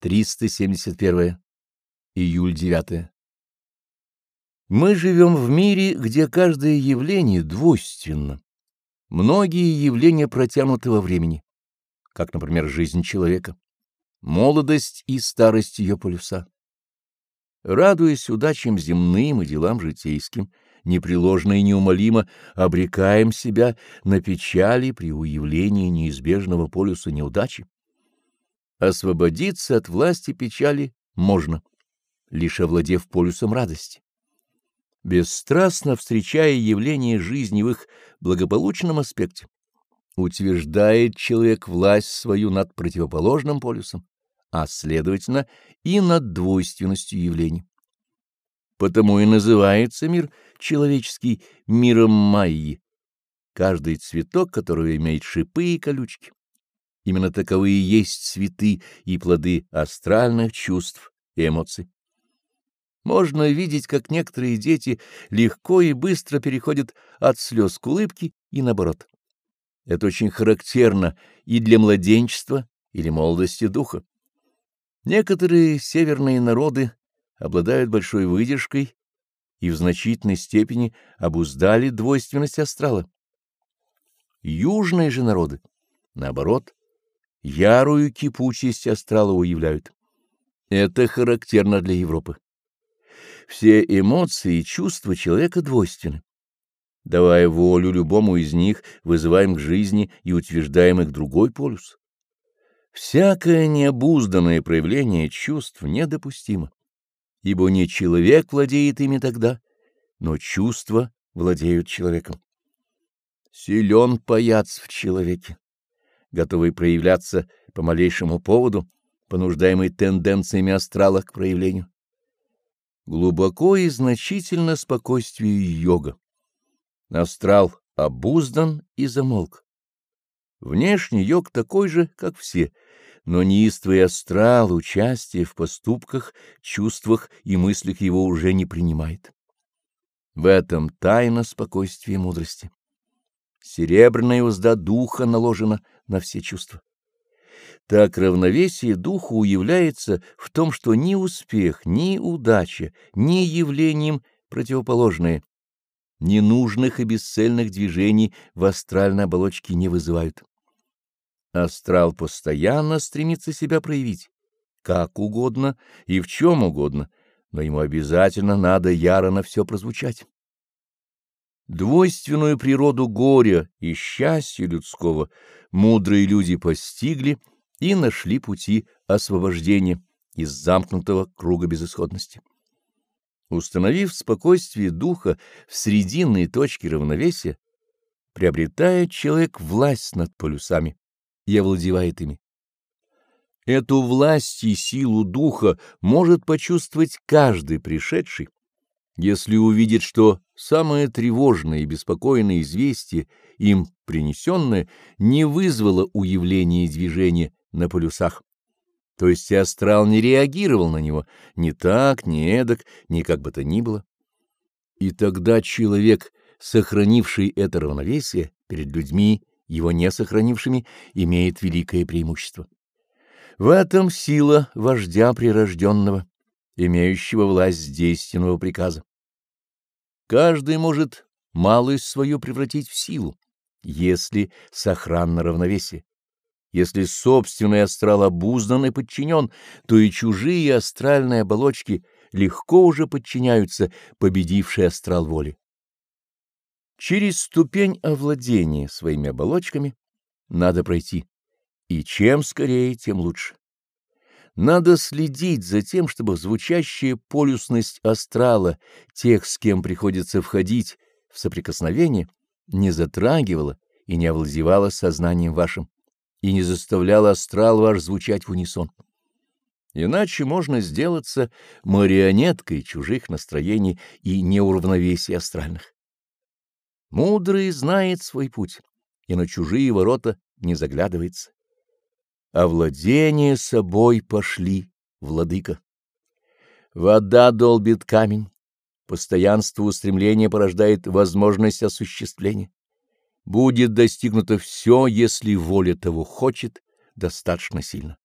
371. Июль 9. Мы живем в мире, где каждое явление двойственно. Многие явления протянуты во времени, как, например, жизнь человека, молодость и старость ее полюса. Радуясь удачам земным и делам житейским, непреложно и неумолимо обрекаем себя на печали при уявлении неизбежного полюса неудачи. Освободиться от власти печали можно, лишь овладев полюсом радости. Бесстрастно встречая явления жизни в их благополучном аспекте, утверждает человек власть свою над противоположным полюсом, а, следовательно, и над двойственностью явлений. Потому и называется мир человеческий миром Майи, каждый цветок которого имеет шипы и колючки. Именно таковые есть цветы и плоды астральных чувств и эмоций. Можно видеть, как некоторые дети легко и быстро переходят от слез к улыбке и наоборот. Это очень характерно и для младенчества или молодости духа. Некоторые северные народы обладают большой выдержкой и в значительной степени обуздали двойственность астрала. Южные же народы, наоборот, ярую кипучесть астрала уявляют. Это характерно для Европы. Все эмоции и чувства человека двойственны. Давая волю любому из них, вызываем к жизни и утверждаем их другой полюс. Всякое необузданное проявление чувств недопустимо, ибо не человек владеет ими тогда, но чувства владеют человеком. Силен паяц в человеке готовый проявляться по малейшему поводу, понуждаемый тенденциями астрала к проявлению. Глубоко и значительно спокойствие йога. Астрал обуздан и замолк. Внешний йог такой же, как все, но неистовый астрал участие в поступках, чувствах и мыслях его уже не принимает. В этом тайна спокойствия и мудрости. Серебряная узда духа наложена на все чувства. Так равновесие духа уявляется в том, что ни успех, ни удача, ни явлением противоположные, ненужных и бесцельных движений в астральной оболочке не вызывают. Астрал постоянно стремится себя проявить, как угодно и в чем угодно, но ему обязательно надо яро на все прозвучать. Двойственную природу горя и счастья людского мудрые люди постигли и нашли пути освобождения из замкнутого круга безысходности. Установив спокойствие духа в срединной точке равновесия, приобретает человек власть над полюсами и овладевает ими. Эту власть и силу духа может почувствовать каждый пришедший, если увидит, что самое тревожное и беспокойное известие, им принесенное, не вызвало уявления и движения на полюсах, то есть астрал не реагировал на него ни так, ни эдак, ни как бы то ни было. И тогда человек, сохранивший это равновесие перед людьми, его не сохранившими, имеет великое преимущество. В этом сила вождя прирожденного, имеющего власть действенного приказа. Каждый может малость свою превратить в силу, если сохранно равновесие. Если собственный астрал обуздан и подчинен, то и чужие астральные оболочки легко уже подчиняются победившей астрал воли. Через ступень овладения своими оболочками надо пройти, и чем скорее, тем лучше. Надо следить за тем, чтобы звучащая полюсность астрала тех, с кем приходится входить в соприкосновение, не затрагивала и не овладевала сознанием вашим, и не заставляла астрал ваш звучать в унисон. Иначе можно сделаться марионеткой чужих настроений и неуравновесий астральных. Мудрый знает свой путь, и на чужие ворота не заглядывается овладение собой пошли, владыка. Вода долбит камень, постоянство устремления порождает возможность осуществления. Будет достигнуто все, если воля того хочет достаточно сильно.